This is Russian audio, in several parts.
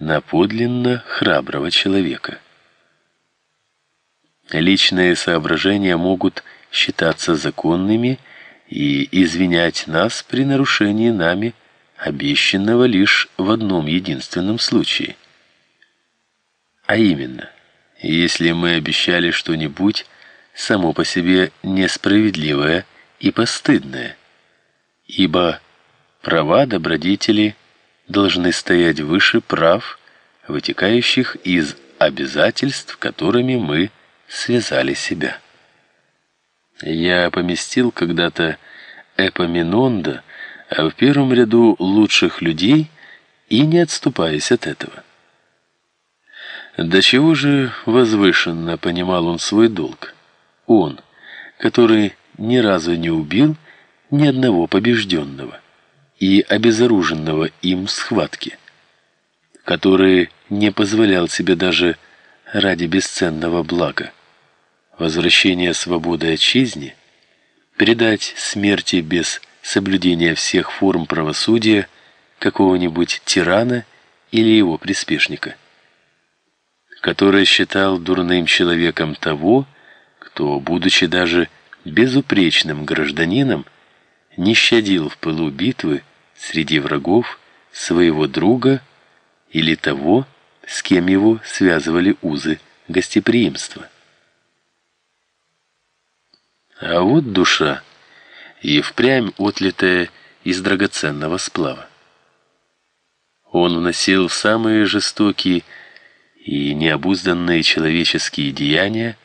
на подлинно храброго человека. Личные соображения могут считаться законными и извинять нас при нарушении нами обещанного лишь в одном единственном случае. А именно, если мы обещали что-нибудь само по себе несправедливое и постыдное, ибо права добродетели должны стоять выше прав, вытекающих из обязательств, которыми мы связали себя. Я поместил когда-то Эпоминонда в первом ряду лучших людей и не отступаясь от этого. До чего же возвышенно понимал он свой долг? Он, который ни разу не убил ни одного побежденного и обезоруженного им в схватке, который не позволял себе даже ради бесценного блага возвращения свободы отчизне, предать смерти без соблюдения всех форм правосудия какого-нибудь тирана или его приспешника, который считал дурным человеком того, кто, будучи даже безупречным гражданином, не щадил в пылу битвы среди врагов своего друга или того, с кем его связывали узы гостеприимства. А вот душа, и впрямь отлитая из драгоценного сплава. Он вносил самые жестокие и необузданные человеческие деяния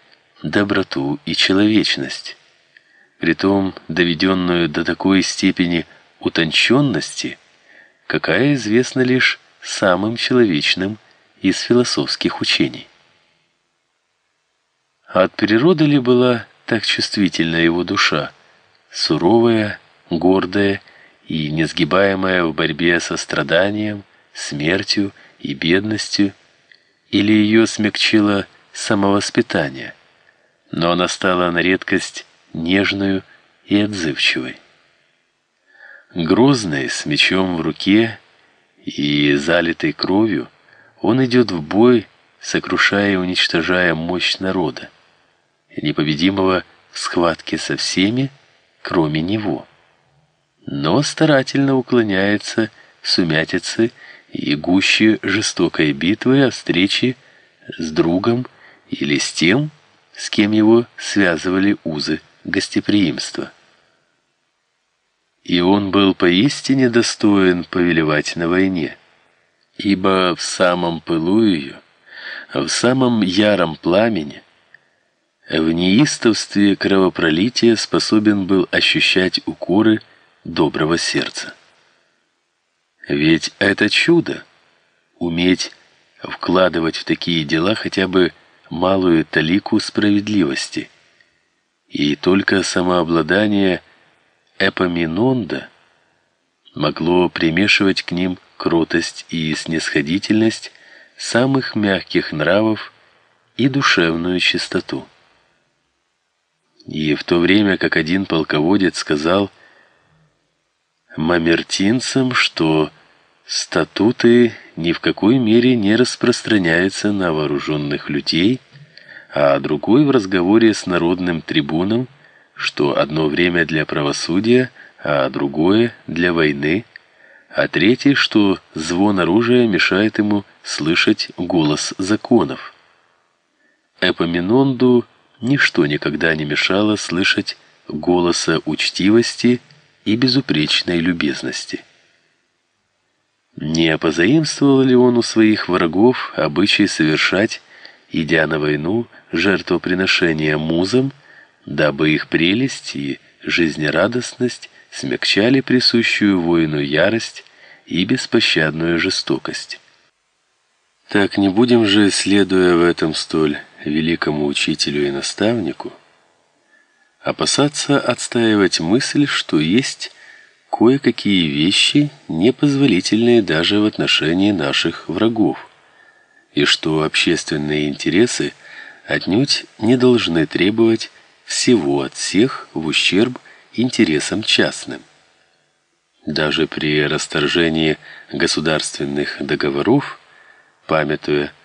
доброту и человечность, притом доведенную до такой степени утонченности, какая известна лишь самым человечным из философских учений. От природы ли была так чувствительна его душа, суровая, гордая и несгибаемая в борьбе со страданием, смертью и бедностью, или ее смягчило самовоспитание, но она стала на редкость нежную и отзывчивой. Грозный, с мечом в руке и залитый кровью, он идет в бой, сокрушая и уничтожая мощь народа непобедимого в схватке со всеми, кроме него. Но старательно уклоняется сумятицы и гуще жестокой битвы о встрече с другом или с тем, с кем его связывали узы гостеприимства. И он был поистине достоин повелевать на войне, ибо в самом пылу ее, в самом яром пламени в неистовстве кровопролития способен был ощущать укоры доброго сердца. Ведь это чудо уметь вкладывать в такие дела хотя бы малую талику справедливости. И только самообладание Эпоминонда могло примешивать к ним кротость и снисходительность самых мягких нравов и душевную чистоту. И в то время как один полководец сказал мамертинцам, что статуты ни в какой мере не распространяются на вооруженных людей, а другой в разговоре с народным трибуном, что одно время для правосудия, а другое для войны, а третий, что звон оружия мешает ему слышать голос законов. Эпоминонду ничто никогда не мешало слышать голоса учтивости и безупречной любезности. Не позаимствовал ли он у своих врагов обычай совершать, идя на войну, жертвоприношения музам, дабы их прелесть и жизнерадостность смягчали присущую воину ярость и беспощадную жестокость? Так не будем же, следуя в этом столь великому учителю и наставнику, опасаться отстаивать мысль, что есть кое-какие вещи, непозволительные даже в отношении наших врагов, и что общественные интересы отнюдь не должны требовать всего от всех в ущерб интересам частным. Даже при расторжении государственных договоров памятуя